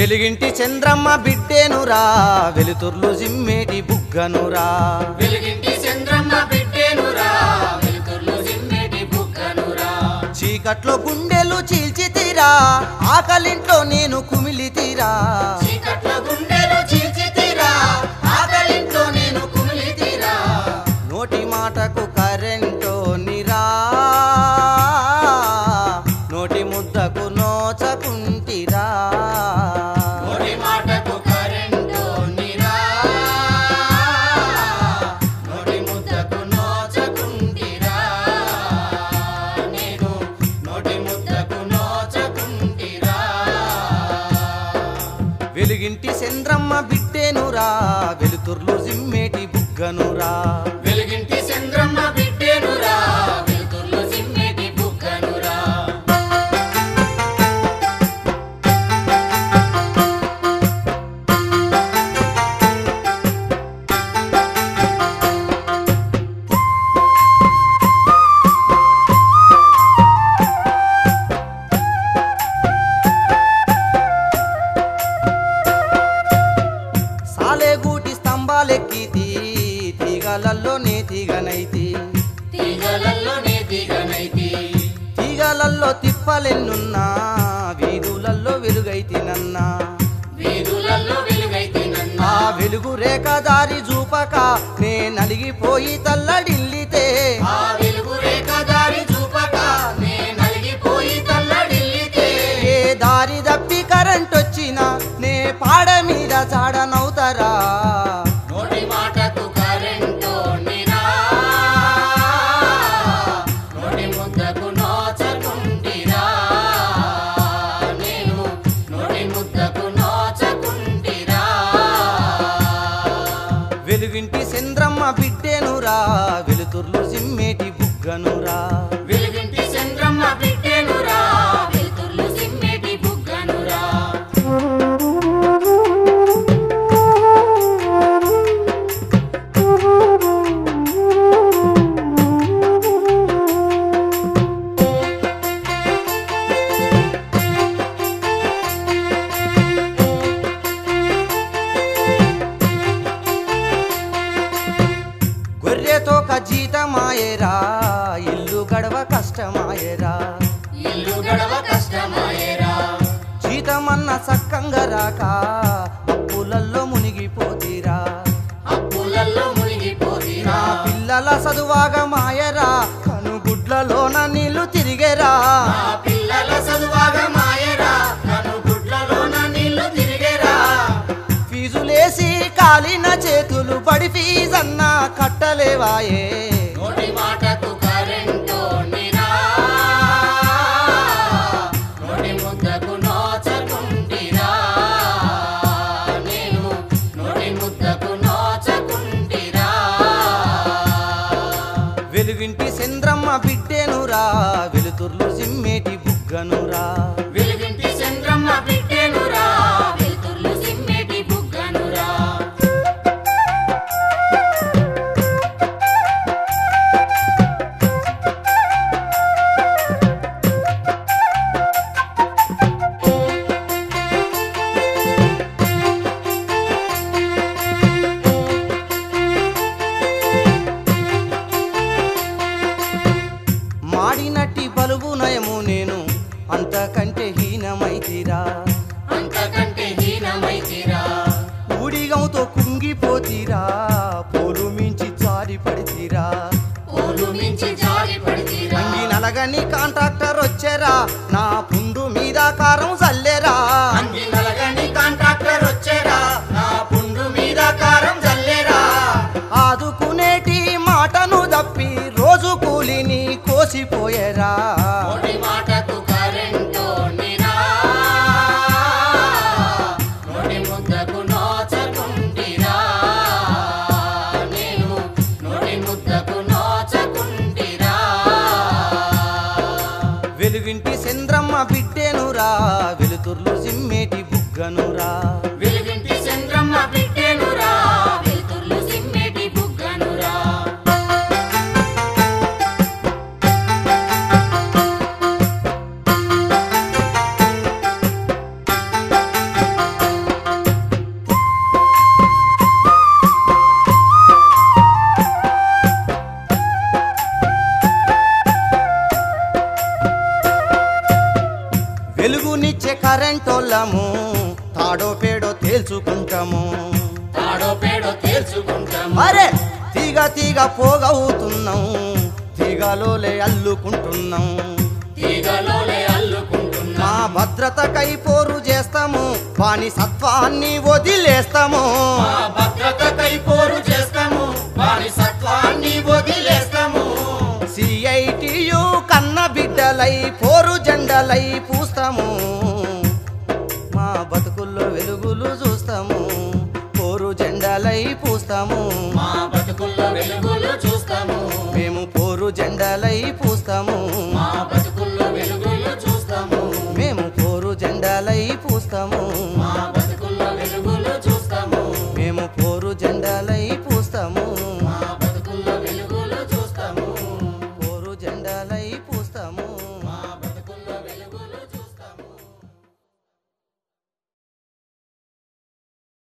వెలుగింటి చంద్రమ్మ బిడ్డేనురా వెలుతుర్లు జిమ్మేటి బుగ్గనురా. వెలుగింటి చంద్రమ్మ బిడ్డేనురా వెలుతుర్లు జిమ్మేటి బుక్కనురా చీకట్లో గుండెలు చీల్చితీరా ఆకలింట్లో నేను కుమిలితీరా. చీకట్లో గుండెలు చీల్చితీరా ఆకలింట్లో నేను కుమిలితీరా. నోటి మాటకు కరెంటో నిరా నోటి ముద్దకు నోచకుంటిరా ఇంటి చంద్రమ్మ బిట్టేనురా వెలుతుర్లు జిమ్మేటి బుగ్గనురా. సాలెగూటి స్తంభాలెక్కితి తీగలల్లో నే తీగనైతి. తీగలల్లో నే తీగనైతి. తీగలల్లో తిప్పలెన్నున్నా వీధులల్లో వెలుగైతి నన్న వెలుగు రేఖ దారి చూపక నే నలిగిపోయి తల్లడిల్లితే. ఆ వెలుగు రేఖ దారి చూపక నే నలిగిపోయి తల్లడిల్లితే. ఏ దారి తప్పి కరెంట్ వెలుతుర్లు జిమ్మేటి బుగ్గనురా. వెలుగింటి చంద్రమ్మ గొర్రెతో జీతమాయేరా. ఇల్లు గడవ కష్టమాయేరా. ఇల్లు గడవ కష్టమాయేరా. జీతమన్న సక్కంగా రాక అప్పులల్లో మునిగిపోతీరా. అప్పులల్లో మునిగిపోతీరా. పిల్లల చదువాగా మాయరా. కనుగుడ్లలోన నీళ్ళు తిరిగేరా. పిల్లల చదువాగా మాయరా. కను గుడ్లలోన నీళ్ళు తిరిగేరా. ఫీజులేసి కాలిన చేతులు బడి ఫీజన్నా కట్టలేవాయే. నోటి మాటకు కరెంటు నోటి ముద్దకు నోచకుంటిరా నేను నోటి ముద్దకు నోచకుంటిరా వెలుగింటి చంద్రమ్మ బిడ్డేనురా వెలుతుర్లు జిమ్మేటి బుగ్గనురా. వెలుగింటి చంద్రమ్మ బిడ్డేనురా? కాంట్రాక్టర్ వచ్చేరా? నా పుండు మీద కరెంటోళ్ళము తాడో పేడో తేల్చుకుంటాము. తాడో పేడో తేల్చుకుంటాము. అరే తీగ తీగ పోగవుతున్నాం. తీగలోలే అల్లుకుంటున్నాం. తీగలోలే అల్లుకుంటున్నాం. మా భద్రతకై పోరు చేస్తాము. వాని సత్వాన్ని వదిలేస్తాము. భద్రతకై పోరు చేస్తాము. వారి సత్వాన్ని వదిలేస్తాము. సిఐటియు కన్న బిడ్డలై పోరు జెండలై పూస్తాము. బతుకుల్లో వెలుగులు చూస్తాము. పోరు జెండలై పూస్తాము. మా బతుకుల్లో వెలుగులు చూస్తాము. మేము పోరు జెండలై